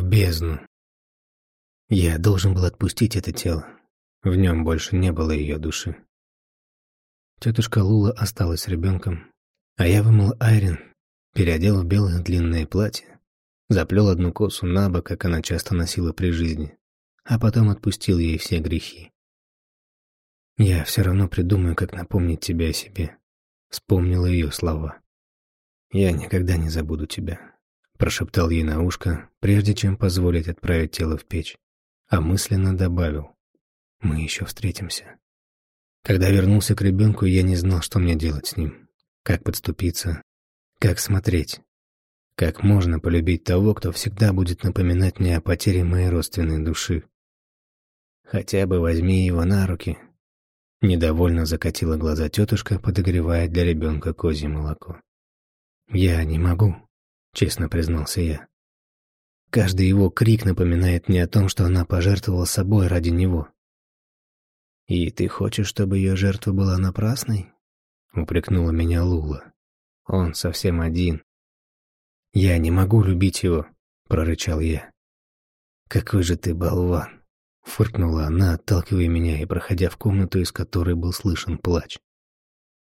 в бездну. Я должен был отпустить это тело. В нем больше не было ее души. Тетушка Лула осталась с ребенком, а я вымыл Айрин, переодел в белое длинное платье, заплел одну косу на бок, как она часто носила при жизни, а потом отпустил ей все грехи. Я все равно придумаю, как напомнить тебе о себе. Вспомнила ее слова. Я никогда не забуду тебя. Прошептал ей на ушко, прежде чем позволить отправить тело в печь, а мысленно добавил. Мы еще встретимся. Когда вернулся к ребенку, я не знал, что мне делать с ним. Как подступиться, как смотреть. Как можно полюбить того, кто всегда будет напоминать мне о потере моей родственной души. Хотя бы возьми его на руки, Недовольно закатила глаза тетушка, подогревая для ребенка козье молоко. «Я не могу», — честно признался я. Каждый его крик напоминает мне о том, что она пожертвовала собой ради него. «И ты хочешь, чтобы ее жертва была напрасной?» — упрекнула меня Лула. «Он совсем один». «Я не могу любить его», — прорычал я. «Какой же ты болван!» Фыркнула она, отталкивая меня и проходя в комнату, из которой был слышен плач.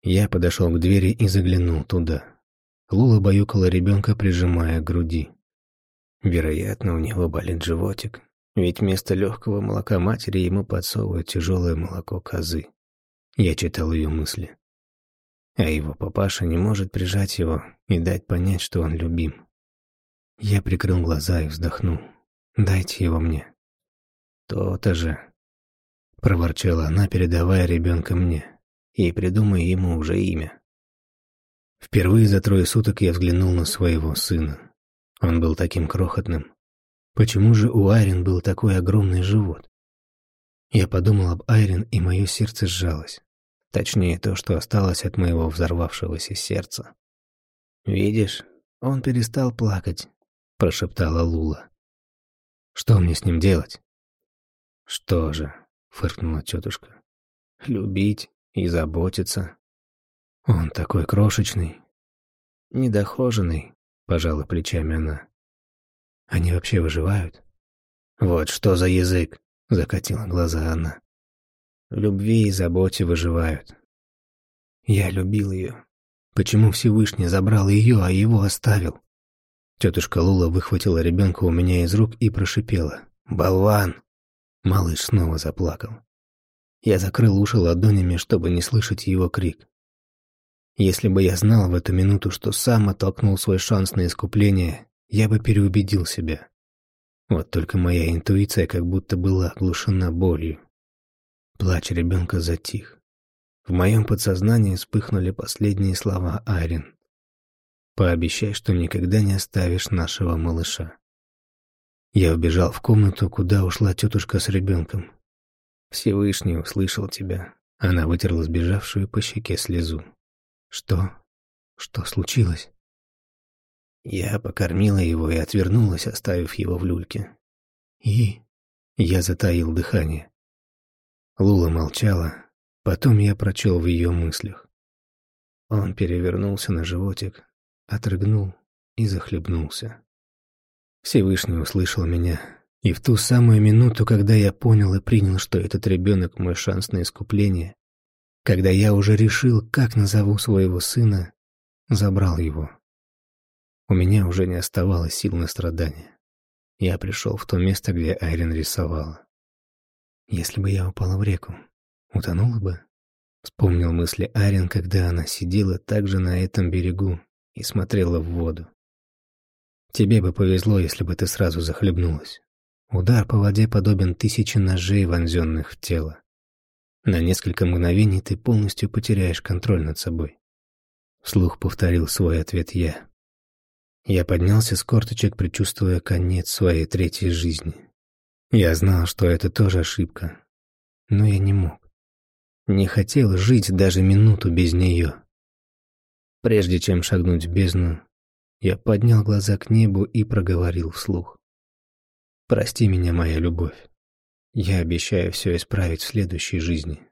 Я подошел к двери и заглянул туда. Лула баюкала ребенка, прижимая к груди. Вероятно, у него болит животик, ведь вместо легкого молока матери ему подсовывают тяжелое молоко козы. Я читал ее мысли. А его папаша не может прижать его и дать понять, что он любим. Я прикрыл глаза и вздохнул. «Дайте его мне». «То-то же», — проворчала она, передавая ребенка мне, и придумай ему уже имя. Впервые за трое суток я взглянул на своего сына. Он был таким крохотным. Почему же у Айрин был такой огромный живот? Я подумал об Айрин, и мое сердце сжалось. Точнее, то, что осталось от моего взорвавшегося сердца. «Видишь, он перестал плакать», — прошептала Лула. «Что мне с ним делать?» «Что же?» — фыркнула тетушка. «Любить и заботиться. Он такой крошечный, недохоженный», — пожала плечами она. «Они вообще выживают?» «Вот что за язык!» — закатила глаза она. «В любви и заботе выживают». «Я любил ее. Почему Всевышний забрал ее, а его оставил?» Тетушка Лула выхватила ребенка у меня из рук и прошипела. «Болван!» Малыш снова заплакал. Я закрыл уши ладонями, чтобы не слышать его крик. Если бы я знал в эту минуту, что сам оттолкнул свой шанс на искупление, я бы переубедил себя. Вот только моя интуиция как будто была оглушена болью. Плач ребенка затих. В моем подсознании вспыхнули последние слова Айрин. «Пообещай, что никогда не оставишь нашего малыша». Я убежал в комнату, куда ушла тетушка с ребенком. Всевышний услышал тебя. Она вытерла сбежавшую по щеке слезу. Что? Что случилось? Я покормила его и отвернулась, оставив его в люльке. И... Я затаил дыхание. Лула молчала, потом я прочел в ее мыслях. Он перевернулся на животик, отрыгнул и захлебнулся. Всевышний услышал меня. И в ту самую минуту, когда я понял и принял, что этот ребенок мой шанс на искупление, когда я уже решил, как назову своего сына, забрал его. У меня уже не оставалось сил на страдания. Я пришел в то место, где Айрин рисовала. Если бы я упала в реку, утонула бы? Вспомнил мысли Айрин, когда она сидела также на этом берегу и смотрела в воду. Тебе бы повезло, если бы ты сразу захлебнулась. Удар по воде подобен тысяче ножей, вонзенных в тело. На несколько мгновений ты полностью потеряешь контроль над собой. Вслух повторил свой ответ я. Я поднялся с корточек, предчувствуя конец своей третьей жизни. Я знал, что это тоже ошибка, но я не мог. Не хотел жить даже минуту без нее. Прежде чем шагнуть в бездну, я поднял глаза к небу и проговорил вслух. «Прости меня, моя любовь. Я обещаю все исправить в следующей жизни».